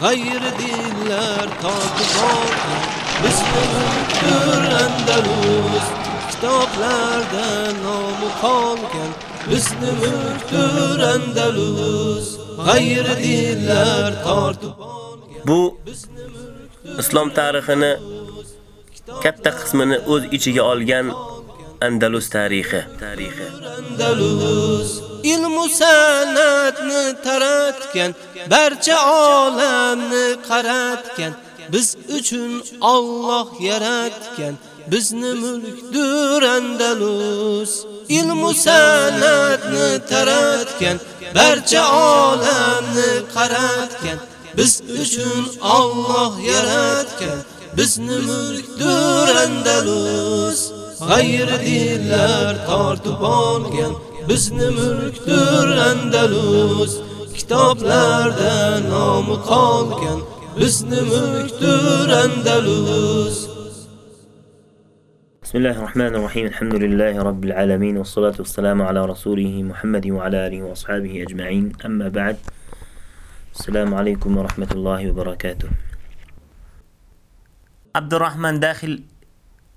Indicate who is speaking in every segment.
Speaker 1: g'ayri dinlar tortib olgan bizni mulkdir Andalus kitoblarda nomi qolgan bizni mulkdir Andalus g'ayri dinlar tortib
Speaker 2: Bu islom tarixini katta qismini o'z ichiga olgan Andalus tarixi. Tarixi.
Speaker 1: Andalus ilmu sanatni taratgan barcha olamni qaratgan biz uchun Alloh yaratgan bizni mulkdir Andalus. Ilmu sanatni taratgan barcha olamni qaratgan biz uchun Alloh yaratgan bizni mulkdir Andalus. G'ayri dinlar tortib olgan bizni mulkdir Andalus kitoblarda nomi qolgan bizni mulkdir Andalus
Speaker 2: بسم الله الرحمن الرحيم الحمد لله رب العالمين والصلاة والسلام على رسوله محمد وعلى آله وأصحابه أجمعين أما بعد السلام عليكم ورحمة الله وبركاته عبد الرحمن داخل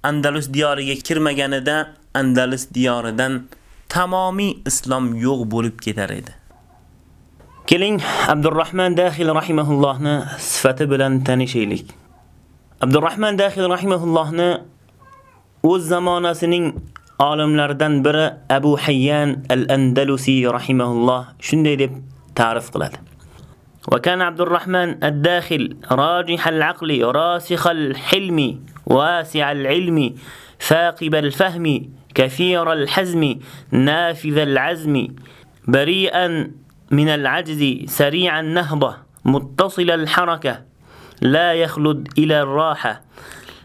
Speaker 2: Andalus diyoriga kirmaganida Andalus diyoridan tamomiy islom yo'q bo'lib ketar edi. Keling, Abdurrahman Daxil rahimahullohni sifati bilan tanishaylik. Abdurrahman Daxil rahimahullohni o'z zamonasining olimlaridan biri Abu Hayyan al-Andalusi rahimahulloh shunday deb ta'rif qiladi. وكان عبد الرحمن الداخل راجح العقل راسخ الحلم واسع العلم ثاقب الفهم كثير الحزم نافذ العزم. بريئا من العجز سريع النهضة. متصل الحركة لا يخلد إلى الراحة.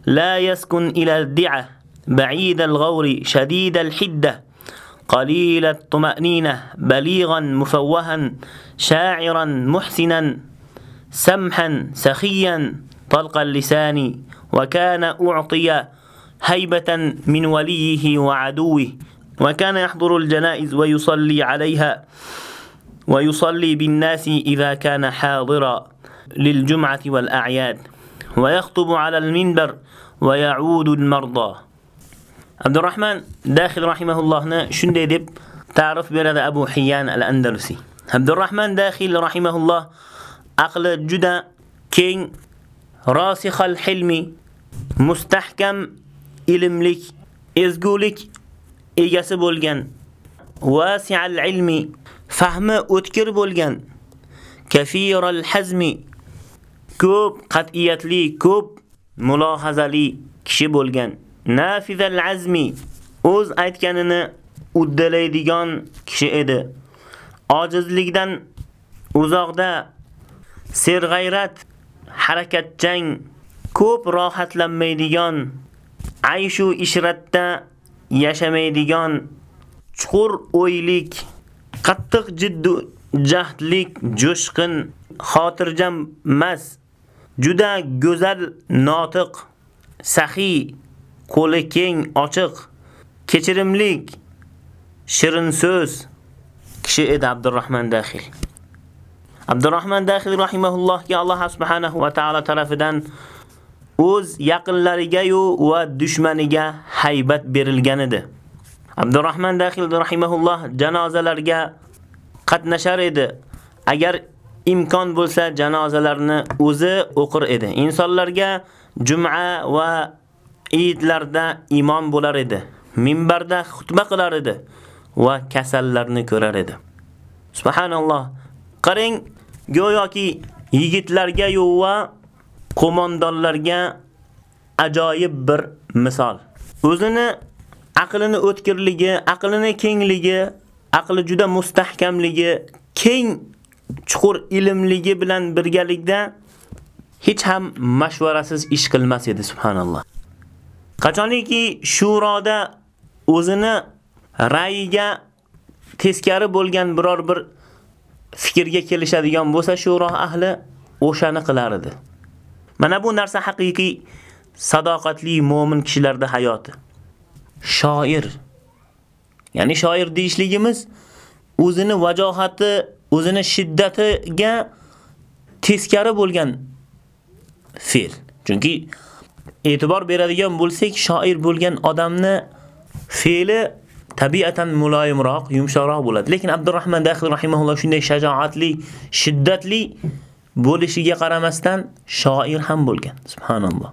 Speaker 2: لا يسكن إلى الدعة. بعيد الغور شديد الحدة. قليل الطمأنينة بليغا مفوها. شاعرا محسنا. سمحا سخيا. طلق اللسان وكان أعطي هيبة من وليه وعدوه وكان يحضر الجنائز ويصلي عليها ويصلي بالناس إذا كان حاضرا للجمعة والأعياد ويخطب على المنبر ويعود المرضى. عبد الرحمن داخل رحمه الله شنو دب تعرف برد أبو حيان الأندلسي. عبد الرحمن داخل رحمه الله أقل جدا كين راسخ الحلم مستحكم ilmlik, ezgulik egasi bo'lgan, wasi'al ilmi, fahmi o'tkir bo'lgan, kafiral hazmi, ko'p qat'iyatli, ko'p mulohazali kishi bo'lgan. Nafizal azmi, o'z aytganini uddalaydigan kishi edi. Ojizlikdan uzoqda serg'ayrat, harakatchang, ko'p rohatlanmaydigan, ayshu ishratda yashamaydigan, chuqur o'ylik, qattiq jiddu jahdlik, jo'shqin, xotirjam mas, juda go'zal notiq, saxiy, qo'li keng, ochiq, kechirimlik, shirin so'z kishi edi Abdurrahman Daxil. Abdurrahman Daxil rahimahullohga Alloh subhanahu va taolo tarafidan o'z yaqinlariga-yu va dushmaniga haybat berilgan edi. Abdurrahman Daxil rahimahulloh janozalarga qatnashar edi. Agar imkon bo'lsa janozalarni o'zi o'qir edi. Insonlarga juma va Eidlarda imom bo'lar edi. Minbarda xutba qilar edi va kasallarni ko'rar edi. Subhanalloh. Qarang, go'yoki yigitlarga va qo'mondonlarga ajoyib bir misol. O'zini aqlini o'tkirligi, aqlini kengligi, aqli juda mustahkamligi, keng chuqur ilmligi bilan birgalikda hech ham mashvarasiz ish qilmas edi subhanalloh. Qachoniki shuroda o'zini ra'yiga teskari bo'lgan biror bir fikrga kelishadigan bo'lsa, shuro ahli o'shani qilar edi. Mana bu narsa haqiqiy sadoqatli mu'min kishilarda hayoti. Shoir. Ya'ni shoir deyishligimiz o'zini vajohati, o'zini shiddatiga teskari bo'lgan fe'l. Chunki e'tibor beradigan bo'lsak, shoir bo'lgan odamni fe'li tabiatan muloyimroq, yumshoqroq bo'ladi. Lekin Abdurrahman Daxil rahimahulloh shunday shajoatli, shiddatli bo'lishiga qaramasdan shoir ham bo'lgan. Subhanalloh.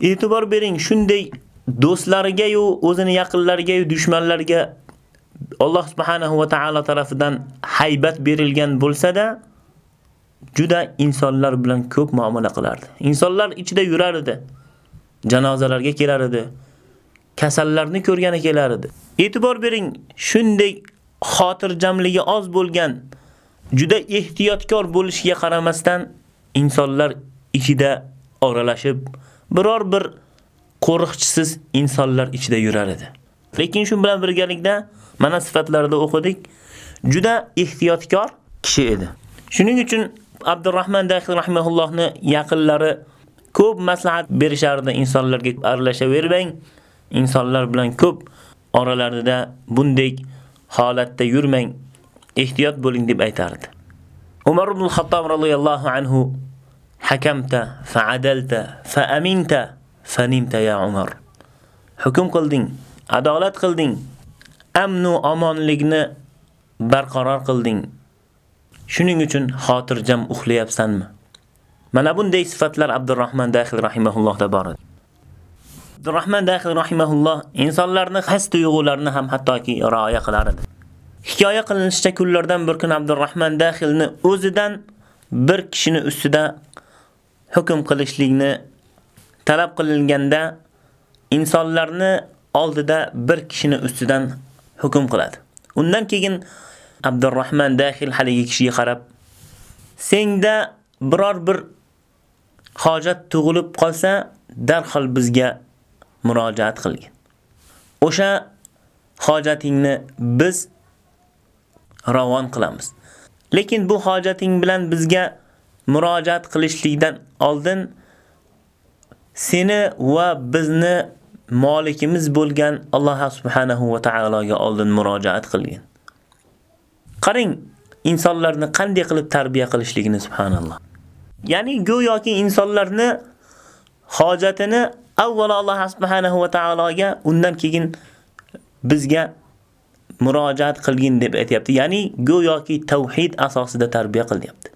Speaker 2: E'tibor bering, shunday do'stlariga yu o'zini yaqinlariga yu dushmanlarga Alloh subhanahu va taolo tarafidan haybat berilgan bo'lsa-da, juda insonlar bilan ko'p muomala qilardi. Insonlar ichida yurar edi. Janozalarga kelar edi. Kasallarni ko'rgani kelar edi. E'tibor bering, shunday xotirjamligi oz bo'lgan, juda ehtiyotkor bo'lishiga qaramasdan insonlar ichida oralashib, biror bir qo'riqchisiz insonlar ichida yurar edi. Lekin shu bilan birgalikda mana sifatlarida o'qidik, juda ehtiyotkor kishi edi. Shuning uchun Abdurrahman Daxil rahimahullohni yaqinlari ko'p maslahat berishardi insonlarga aralashavermang. Insonlar bilan ko'p oralarida bunday holatda yurmang, ehtiyot bo'ling deb aytardi. Umar ibn al-Xattob radhiyallohu anhu hakamta fa'adalta fa'aminta fanimta ya Umar. Hukm qilding, adolat qilding, amnu omonlikni barqaror qilding. Shuning uchun xotirjam uxlayapsanmi? Mana bunday sifatlar Abdurrahman Daxil rahimahullohda bor edi. Abdurrahman Daxil rahimahulloh insonlarni his tuyg'ularini ham hattoki rioya qilar edi. Hikoya qilinishicha kunlardan bir kun Abdurrahman Daxilni o'zidan bir kishini ustida hukm qilishlikni talab qilinganda insonlarni oldida bir kishini ustidan hukm qiladi. Undan keyin Abdurrahman Daxil haligi kishiga qarab, "Senda biror bir hojat tug'ilib qolsa, darhol bizga murojaat qilgin. O'sha hojatingni biz ravon qilamiz. Lekin bu hojating bilan bizga murojaat qilishlikdan oldin seni va bizni molikimiz bo'lgan Alloh subhanahu va taologa oldin murojaat qilgin. Qarang, insonlarni qanday qilib tarbiya qilishligini subhanalloh. Ya'ni go'yoki insonlarni hojatini avvalo Alloh subhanahu va taologa, undan keyin bizga murojaat qilgin deb aytayapti. Ya'ni go'yoki tauhid asosida tarbiya qilyapti.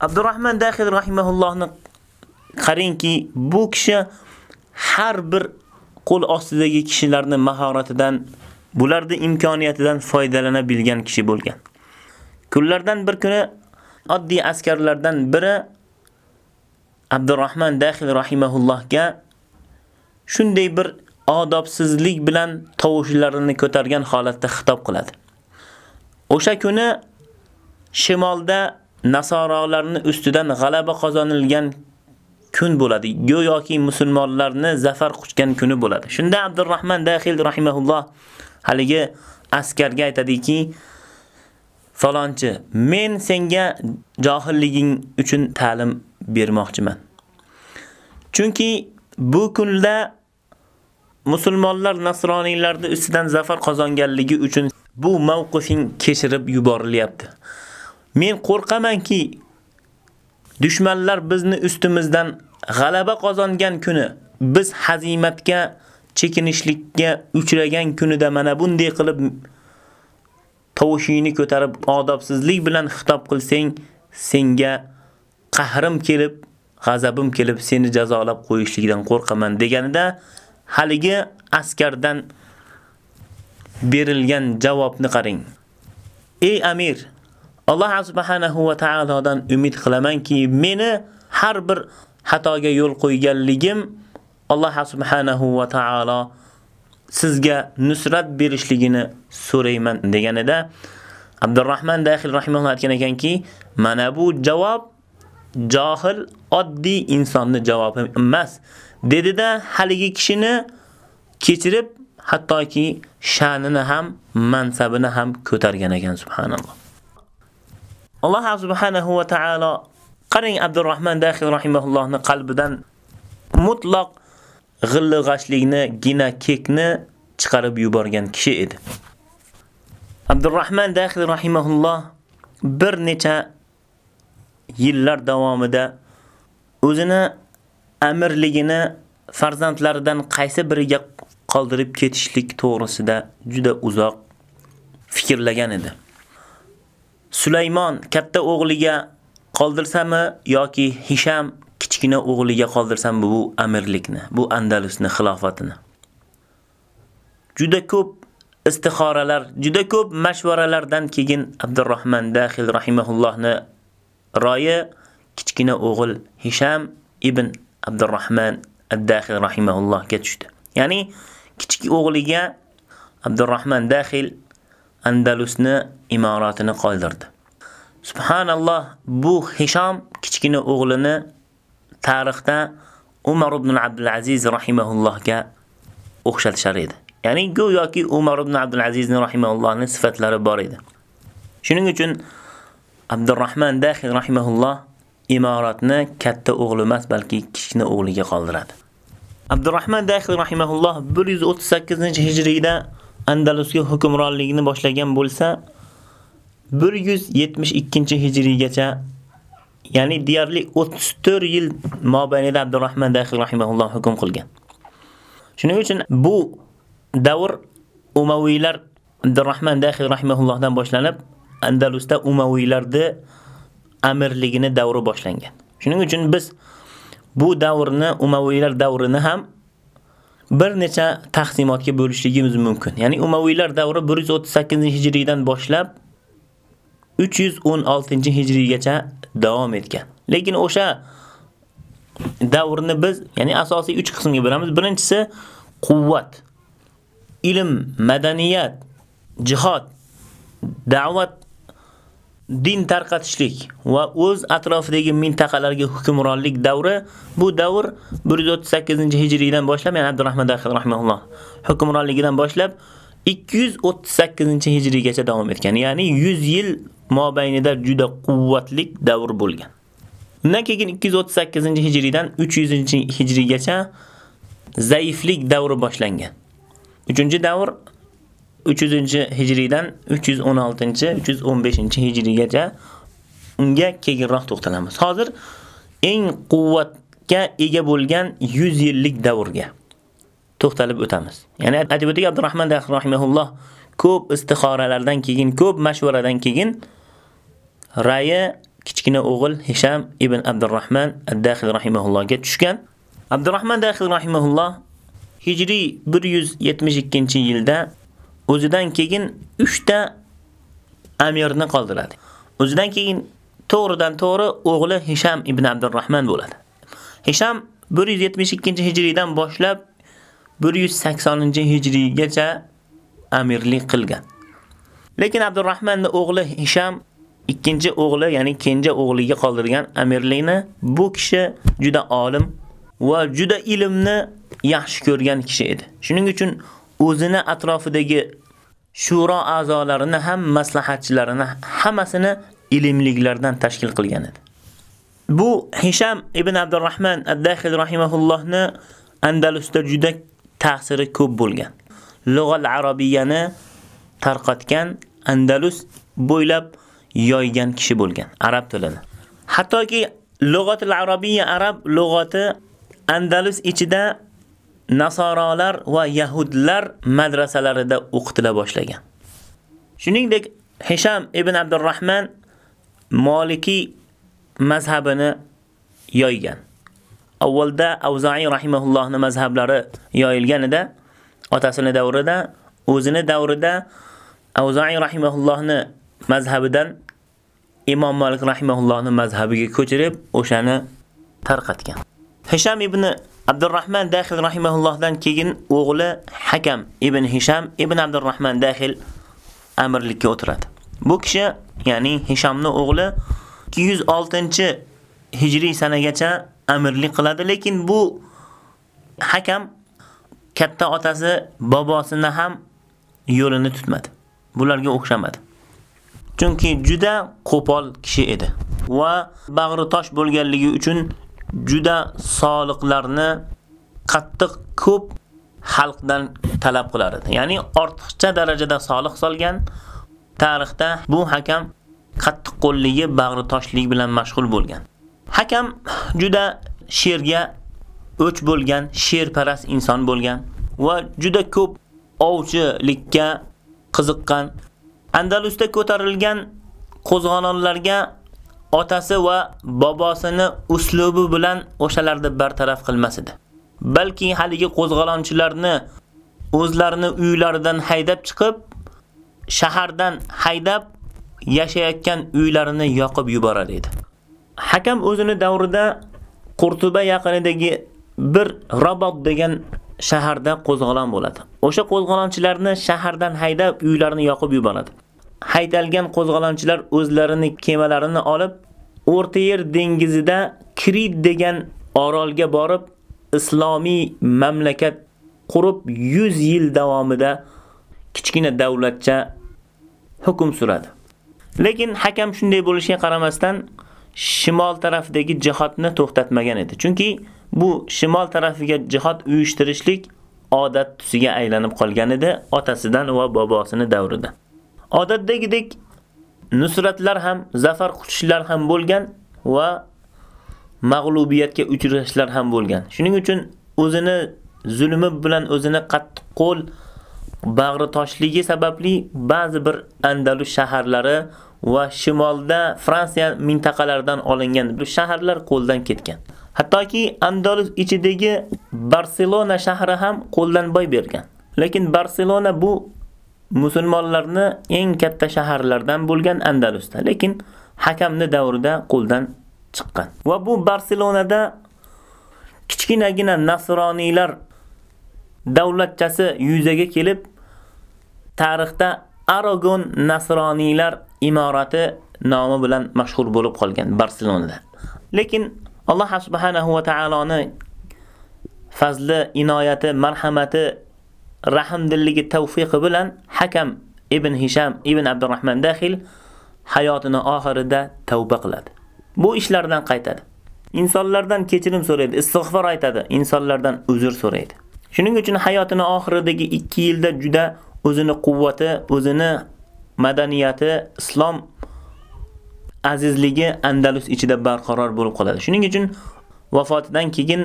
Speaker 2: Abdurrahman Daxil rahimahullohni qarangki, bu kishi har bir qo'l ostidagi kishilarning mahoratidan bularning imkoniyatidan foydalana bilgan kishi bo'lgan. Kunlardan bir kuni oddiy askarlardan biri Abdurrahman Daxil rahimahullohga shunday bir odobsizlik bilan tovushlarini ko'targan holatda xitob qiladi. O'sha kuni shimolda nasorolarning ustidan g'alaba qozonilgan kun bo'ladi. Go'yoki musulmonlarni zafar quchgan kuni bo'ladi. Shunda Abdurrahman Daxil rahimahulloh haligi askarga aytadiki, falonchi, men senga johilliging uchun ta'lim bermoqchiman. Chunki bu kunda musulmonlar nasroniylarni ustidan zafar qozonganligi uchun bu mavqifing kechirib yuborilyapti. Men qo'rqamanki, dushmanlar bizni ustimizdan g'alaba qozongan kuni biz hazimatga chekinishlikka uchragan kunida mana bunday qilib tovushingni ko'tarib odobsizlik bilan xitob qilsang, senga qahrim kelib, g'azabim kelib seni jazolab qo'yishlikdan qo'rqaman deganida haligi askardan berilgan javobni qarang. Ey amir, Alloh subhanahu va taolodan umid qilamanki, meni har bir xatoga yo'l qo'yganligim Alloh subhanahu va taolo sizga nusrat berishligini so'rayman deganida Abdurrahman Daxil rahimahulloh aytgan ekanki, mana bu javob johil oddiy insonning javobi emas. Dedida haligi kishini kechirib, hattoki sha'nini ham, mansabini ham ko'targan ekan subhanalloh. Alloh subhanahu va taolo qarang Abdurrahman Daxil rahimahullohni qalbidan mutlaq g'illig'ashlikni, gina kekni chiqarib yuborgan kishi edi. Abdurrahman Daxil rahimahulloh bir necha yillar davomida o'zini amirligini farzandlaridan qaysi biriga qoldirib ketishlik to'g'risida juda uzoq fikrlagan edi. Sulaymon katta o'g'liga qoldirsami yoki Hisham kichkina o'g'liga qoldirsam bu amirlikni, bu Andalusni xilofatini. Juda ko'p istixoralar, juda ko'p mashvaralardan keyin Abdurrahman Daxil rahimahullohni royi kichkina o'g'il Hisham ibn Abdurrahman ad-Daxil rahimahullohga tushdi. Ya'ni kichik o'g'liga Abdurrahman Daxil Andalusni imoratini qoldirdi. Subhanalloh, bu Hisham kichkina o'g'lini tarixda Umar ibn Abdul Aziz rahimahullohga o'xshatishar edi. Ya'ni go'yoki Umar ibn Abdul Azizning rahimahullohning sifatlari bor edi. Shuning uchun Abdurrahman Daxil rahimahulloh imoratni katta o'g'li emas, balki kichkina o'g'liga qoldiradi. Abdurrahman Daxil rahimahulloh 138-hijriyda Andalusga hukmronligini boshlagan bo'lsa, 172-hijriygacha ya'ni deyarli 34 yil mobaynida Abdurrahman Daxil rahimahulloh hukm qilgan. Shuning uchun bu davr Umaviylar Abdurrahman Daxil rahimahullohdan boshlanib, Andalusda Umaviylarni amirligini davri boshlangan. Shuning uchun biz bu davrni Umaviylar davrini ham bir necha taqsimotga bo'lishligimiz mumkin. Ya'ni Umaviylar davri 138-hijriydan boshlab 316-hijriygacha davom etgan. Lekin o'sha davrni biz, ya'ni asosiy 3 qismga bo'lamiz. Birinchisi quvvat, ilm, madaniyat, jihad, da'vat din tarqatishlik va o'z atrofidagi mintaqalarga hukmronlik davri bu davr 138-hijriydan boshlab, ya'ni Abdurrahman Daxil rahimahulloh hukmronligidan boshlab 238-hijriygacha davom etgan. Ya'ni 100 yil mobaynida juda quvvatli davr bo'lgan. Undan keyin 238-hijriydan 300-hijriygacha zaiflik davri boshlangan. 3-davr 300-hijriydan 316-315-hijriygacha unga keyinroq to'xtalamiz. Hozir eng quvvatga ega bo'lgan 100 yillik davrga to'xtalib o'tamiz. Ya'ni aytib o'tdik Abdurrahman rahimahulloh ko'p istixoralardan keyin, ko'p mashvaradan keyin rayi kichkina o'g'il Hisham ibn Abdurrahman ad-Daxil rahimahullohga tushgan. Abdurrahman Daxil rahimahulloh hijriy 172-yilda o'zidan keyin 3 ta amirni qoldiradi. O'zidan keyin to'g'ridan to'g'ri o'g'li Hisham ibn Abdurrahman bo'ladi. Hisham 172-hijriydan boshlab 180-hijriygacha amirlik qilgan. Lekin Abdurrahmanning o'g'li Hisham ikkinchi o'g'li, ya'ni kenja o'g'liga qoldirgan amirlikni bu kishi juda olim va juda ilmni yaxshi ko'rgan kishi edi. Shuning uchun o'zini atrofidagi shuro a'zolarini ham maslahatchilarini hammasini ilmliklardan tashkil qilgan edi. Bu Hisham ibn Abdurrahman ad-Daxil rahimahullohni Andalusda juda ta'siri ko'p bo'lgan. Lug'al arabiyani tarqatgan Andalus bo'ylab yoygan kishi bo'lgan arab tilini. Hattoki lug'atul arabiyya arab lug'ati Andalus ichida nasorolar va yahudlar madrasalarida o'qitila boshlagan. Shuningdek, Hisham ibn Abdurrahman Maliki mazhabini yoygan. Avvalda Avza'i rahimahullohning mazhablari yoyilganida, otasini davrida, o'zini davrida Avza'i rahimahullohning mazhabidan Imom Malik rahimahullohning mazhabiga ko'chirib, o'shani tarqatgan. Hisham ibn Abdurrahman Daxil rahimahullohdan keyin o'g'li Hakam ibn Hisham ibn Abdurrahman Daxil amirlikka o'tiradi. Bu kishi, ya'ni Hishamning o'g'li 206-hijriy sanagacha amirlik qiladi, lekin bu Hakam katta otasi bobosini ham yo'lini tutmadi. Bularga o'xshamadi. Chunki juda qo'pol kishi edi va bag'ri tosh bo'lganligi uchun juda soliqlarni qattiq ko'p xalqdan talab qilar edi. Ya'ni ortiqcha darajada soliq solgan tarixda bu hakam qattiq qo'lligi, bag'ri toshlik bilan mashg'ul bo'lgan. Hakam juda sherga o'ch bo'lgan, sherparast inson bo'lgan va juda ko'p ovchilikka qiziqqan. Andalusda ko'tarilgan qo'zg'olonlarga otasi va bobosini uslubi bilan o'shalarni bartaraf qilmas edi. Balki haligi qo'zg'alonchilarni o'zlarini uylaridan haydab chiqib, shahardan haydab yashayotgan uylarini yoqib yuborar edi. Hakam o'zini davrida Qurtuba yaqinidagi bir Rabot degan shaharda qo'zg'alon bo'ladi. O'sha qo'zg'alonchilarni shahardan haydab uylarini yoqib yuboradi. Haydalgan qo'zg'alonchilar o'zlarini kemalarini olib O'rta Yer dengizida Krit degan orolga borib islomiy mamlakat qurib 100 yil davomida kichkina davlatcha hukm suradi. Lekin hakam shunday bo'lishiga qaramasdan shimol tarafidagi jihodni to'xtatmagan edi. Chunki bu shimol tarafiga jihod uyushtirishlik odat tusiga aylanib qolgan edi otasidan va bobosini davrida. Odatdagidek nusratlar ham, zafar quchishlar ham bo'lgan va mag'lubiyatga uchrashlar ham bo'lgan. Shuning uchun o'zini zulmi bilan o'zini qattiq qo'l bag'ri toshligi sababli ba'zi bir Andalus shaharlari va shimolda Fransiya mintaqalaridan olingan bu shaharlar qo'ldan ketgan. Hattoki Andalus ichidagi Barselona shahri ham qo'ldan boy bergan. Lekin Barselona bu musulmonlarni eng katta shaharlardan bo'lgan Andalusda, lekin hakamni davrida qo'ldan chiqqan. Va bu Barselonada kichkinagina nasroniylar davlatchasi yuzaga kelib tarixda Aragon nasroniylar imorati nomi bilan mashhur bo'lib qolgan Barselonada. Lekin Alloh subhanahu va taoloni fazli, inoyati, marhamati, rahmdilligi, tavfiqi bilan Hakam ibn Hisham ibn Abdurrahman Daxil hayotini oxirida tavba qiladi. Bu ishlardan qaytadi. Insonlardan kechirim so'raydi, istig'for aytadi, insonlardan uzr so'raydi. Shuning uchun hayotini oxiridagi 2 yilda juda o'zini quvvati, o'zini madaniyati, islom azizligi Andalus ichida barqaror bo'lib qoladi. Shuning uchun vafotidan keyin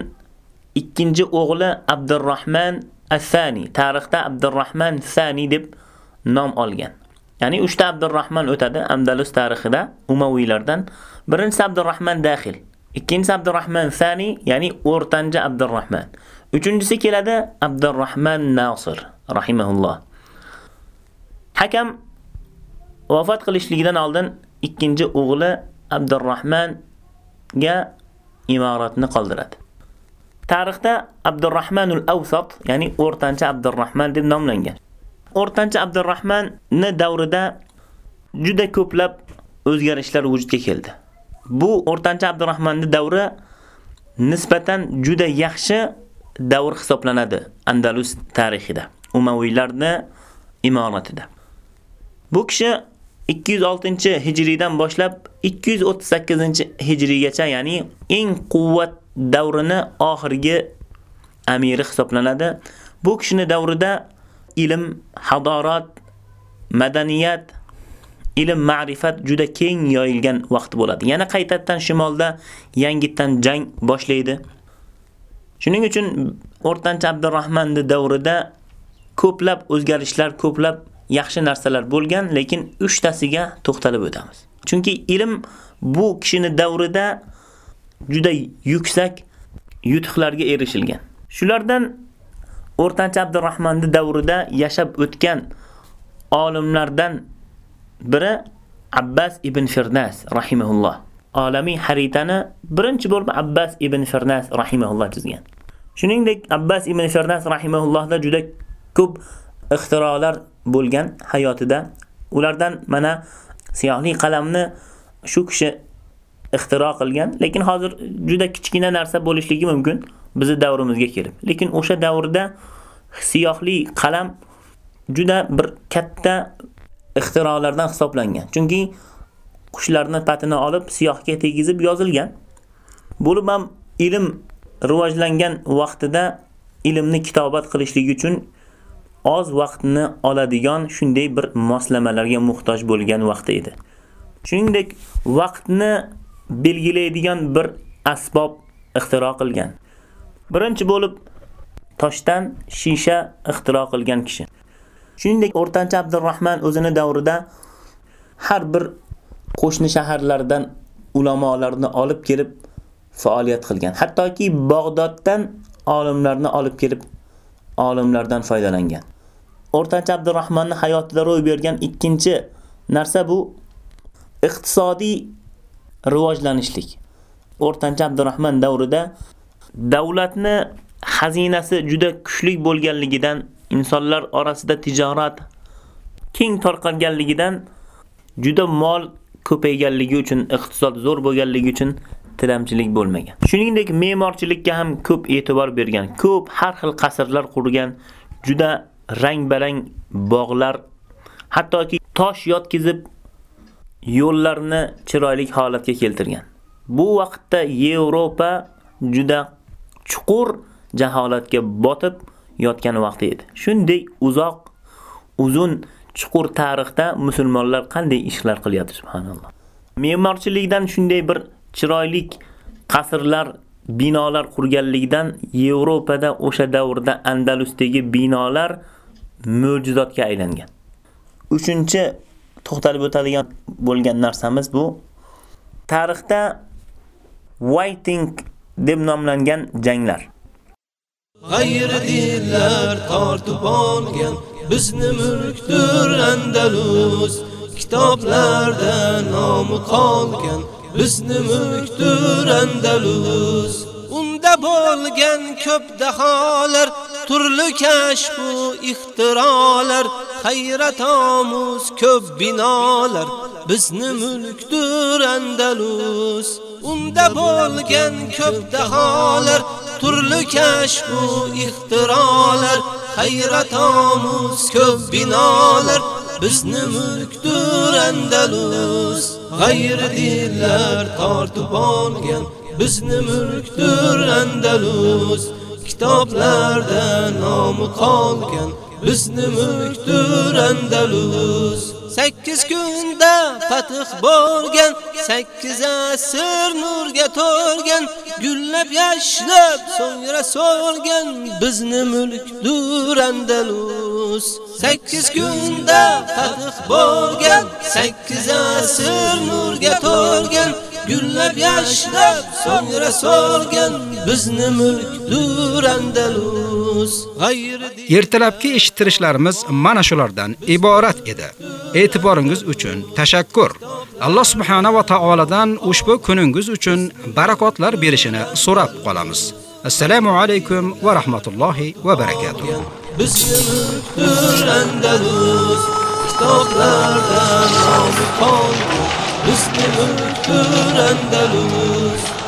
Speaker 2: ikkinchi o'g'li Abdurrahman Asani, tarixda Abdurrahman Sani deb nom olgan. Ya'ni 3 ta Abdurrahman o'tadi Andalus tarixida Umaviylardan. Birinchisi Abdurrahman Daxil, ikkinchisi Abdurrahman Sani, ya'ni o'rtancha Abdurrahman. Uchinchisi keladi Abdurrahman Nasir rahimahulloh. Hakam vafot qilishligidan oldin ikkinchi o'g'li Abdurrahmanga imoratni qoldiradi. Tarixda Abdurrahmanul Awsat, ya'ni o'rtancha Abdurrahman deb nomlangan. O'rtancha Abdurrahmanni davrida juda ko'plab o'zgarishlar vujudga keldi. Bu o'rtancha Abdurrahmanning davri nisbatan juda yaxshi davr hisoblanadi Andalus tarixida, Umaviylarning imoratida. Bu kishi 206-hijriydan boshlab 238-hijriygacha, ya'ni eng quvvat davrini oxirgi amiri hisoblanadi. Bu kishini davrida ilm, hadorat, madaniyat, ilm, ma'rifat juda keng yoyilgan vaqt bo'ladi. Yana qaytadan shimolda yangitdan jang boshlaydi. Shuning uchun o'rtancha Abdurrahmonning davrida ko'plab o'zgarishlar, ko'plab yaxshi narsalar bo'lgan, lekin 3 tasiga to'xtalib o'tamiz. Chunki ilm bu kishini davrida juda yuksak yutuqlarga erishilgan. Shulardan o'rtancha Abdurrahmonni davrida yashab o'tgan olimlardan biri Abbas ibn Firnas rahimahulloh. Olamiy xaritani birinchi bo'lib Abbas ibn Firnas rahimahulloh chizgan. Shuningdek, Abbas ibn Firnas rahimahullohda juda ko'p ixtirolar bo'lgan hayotida. Ulardan mana siyohli qalamni shu kishi ixtiro qilgan, lekin hozir juda kichkina narsa bo'lishligi mumkin bizi davrimizga kelib. Lekin o'sha davrda siyohli qalam juda bir katta ixtirolardan hisoblangan. Chunki qushlarni patini olib siyohga tegizib yozilgan. Bo'lib ham ilm rivojlangan vaqtida ilmni kitobat qilishlik uchun oz vaqtni oladigan shunday bir moslamalarga muhtoj bo'lgan vaqt edi. Shuningdek, vaqtni belgilaydigan bir asbob ixtiro qilgan. Birinchi bo'lib toshdan shisha ixtiro qilgan kishi. Shuningdek, o'rtancha Abdurrahman o'zini davrida har bir qo'shni shaharlardan ulamolarni olib kelib faoliyat qilgan. Hattoki Bag'doddan olimlarni olib kelib olimlardan foydalangan. O'rtancha Abdurrahmonning hayotida ro'y bergan ikkinchi narsa bu iqtisodiy rivojlanishlik. O'rtancha Abdurrahmon davrida davlatni xazinasi juda kuchli bo'lganligidan, insonlar orasida tijorat keng tarqalganligidan juda mol ko'payganligi uchun, iqtisod zo'r bo'lganligi uchun tilamchilik bo'lmagan. Shuningdek, me'morchilikka ham ko'p e'tibor bergan. Ko'p har xil qasrlar qurgan, juda rang-barang bog'lar, hattoki tosh yotkizib yo'llarni chiroyli holatga keltirgan. Bu vaqtda Yevropa juda chuqur jaholatga botib yotgan vaqti edi. Shunday uzoq, uzun, chuqur tarixda musulmonlar qanday ishlar qilyapti subhanalloh. Me'morchilikdan shunday bir chiroyli qasrlar, binolar qurganligidan Yevropada o'sha davrda Andalusdagi binolar mo'jizotga aylangan. 3-chi to'xtalib o'tadigan bo'lgan narsamiz bu tarixda Whiting deb nomlangan janglar.
Speaker 1: G'ayri dinlar tortib olgan bizni mulkdir Andalus. Kitoblarda nomi qolgan bizni mulkdir Andalus. Unda bo'lgan ko'p daholar turli kashf bu ixtirolar. Hayrat omuz ko'p binolar bizni mulkdir Andalus. Unda bo'lgan ko'p daholar turli kashf bu ixtirolar hayrat omuz ko'p binolar. Bizni mulkdir Andalus g'ayri dinlar tortib olgan. Bizni mulkdir Andalus kitoblarda nomi qolgan. Bizni mulkdir Andalus. 8 kunda fatih bo'lgan 8 asr nurga to'lgan gullab yashnab so'ngra so'lgan bizni mulkdur Andalus. 8 kunda fatih bo'lgan 8 asr nurga to'lgan gullab yashnab so'ngra so'lgan bizni mulkdur Andalus.
Speaker 3: Ertalabki eshittirishlarimiz mana shulardan iborat edi. E'tiboringiz uchun tashakkur. Alloh subhanahu va taoladan ushbu kuningiz uchun barakotlar berishini so'rab qolamiz. Assalomu alaykum va rahmatullohi va barakatuh.
Speaker 1: Bizni mulkdir Andalus kitoblardan bizni mulkdir Andalus